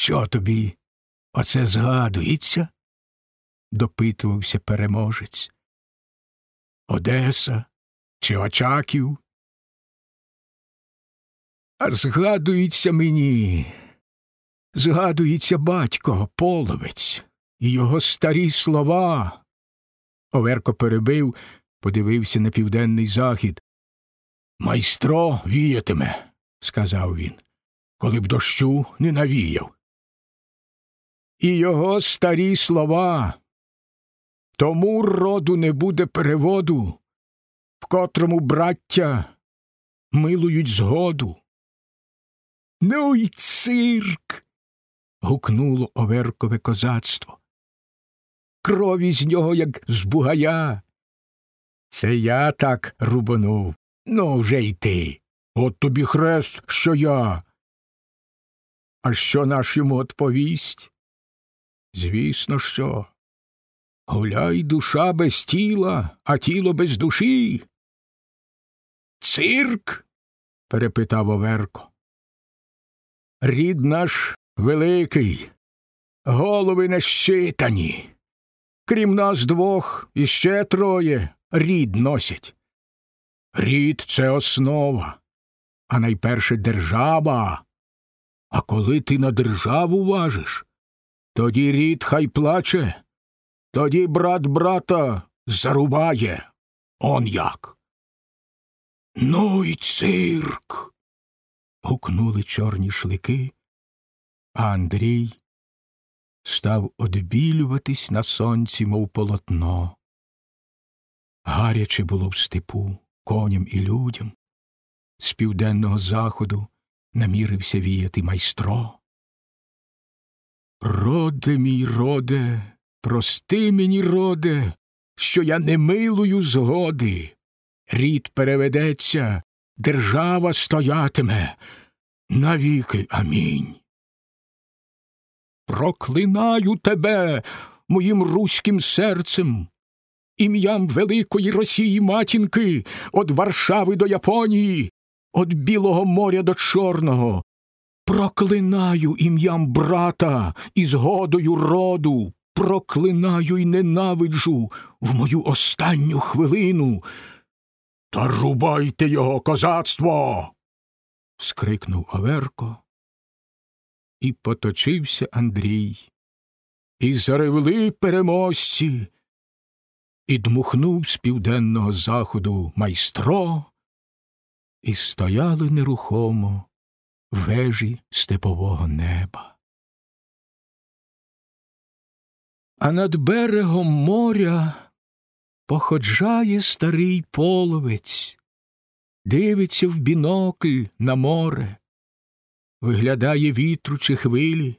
Що тобі оце згадується? допитувався переможець. Одеса чи Очаків? А згадується мені, згадується батько, половець, і його старі слова. Оверко перебив, подивився на південний захід. Майстро віятиме, сказав він, коли б дощу не навіяв. І його старі слова. Тому роду не буде переводу, в котрому браття милують згоду. Ну й цирк. гукнуло оверкове козацтво. Крові з нього, як з бугая. Це я так рубанув. Ну, вже й ти. От тобі хрест, що я. А що наш йому отповість? Звісно, що. Гуляй душа без тіла, а тіло без душі. Цирк? перепитав Оверко. Рід наш великий, голови не щитані. Крім нас двох, іще троє рід носять. Рід це основа, а найперше держава. А коли ти на державу важиш, тоді рід хай плаче, тоді брат брата зарубає. Он як. Ну й цирк. гукнули чорні шлики, а Андрій став одбілюватись на сонці, мов полотно. Гаряче було в степу коням і людям. З південного заходу намірився віяти майстро. Роде мій роде, прости мені, роде, що я не милую згоди. Рід переведеться, держава стоятиме. Навіки амінь. Проклинаю тебе моїм руським серцем, ім'ям Великої Росії матінки, од Варшави до Японії, од Білого моря до Чорного. Проклинаю ім'ям брата і згодою роду, проклинаю й ненавиджу в мою останню хвилину. Та рубайте його козацтво. скрикнув Аверко. І поточився Андрій. І заревли переможці, і дмухнув з південного заходу майстро, і стояли нерухомо вежі степового неба. А над берегом моря походжає старий половець, дивиться в бінокль на море, виглядає вітру чи хвилі,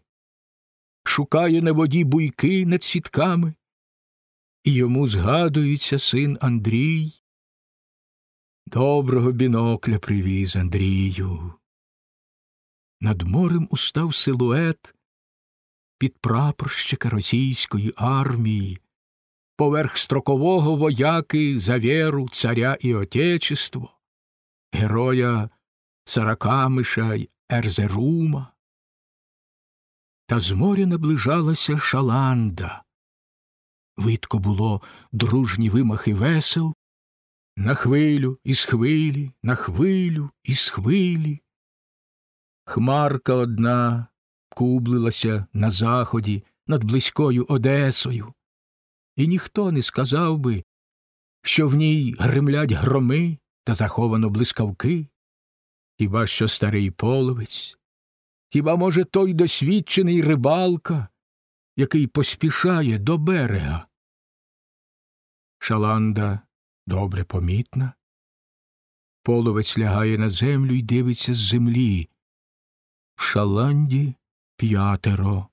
шукає на воді буйки над сітками, і йому згадується син Андрій. Доброго бінокля привіз Андрію. Над морем устав силует під прапорщика російської армії, поверх строкового вояки за віру царя і отечество, героя Саракамиша й Ерзерума. Та з моря наближалася шаланда, Видко було дружні вимахи весел, на хвилю із хвилі, на хвилю із хвилі. Хмарка одна кублилася на заході над близькою Одесою, і ніхто не сказав би, що в ній гремлять громи та заховано блискавки, хіба що старий половець, хіба, може, той досвідчений рибалка, який поспішає до берега. Шаланда добре помітна. Половець лягає на землю і дивиться з землі. Шаланді п'ятеро.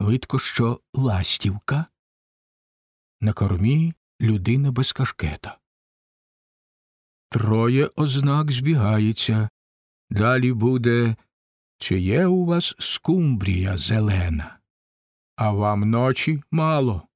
Видко, що ластівка. На кормі людина без кашкета. Троє ознак збігається. Далі буде чи є у вас скумбрія зелена? А вам ночі мало.